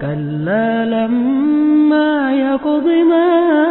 كلا لما يقض ما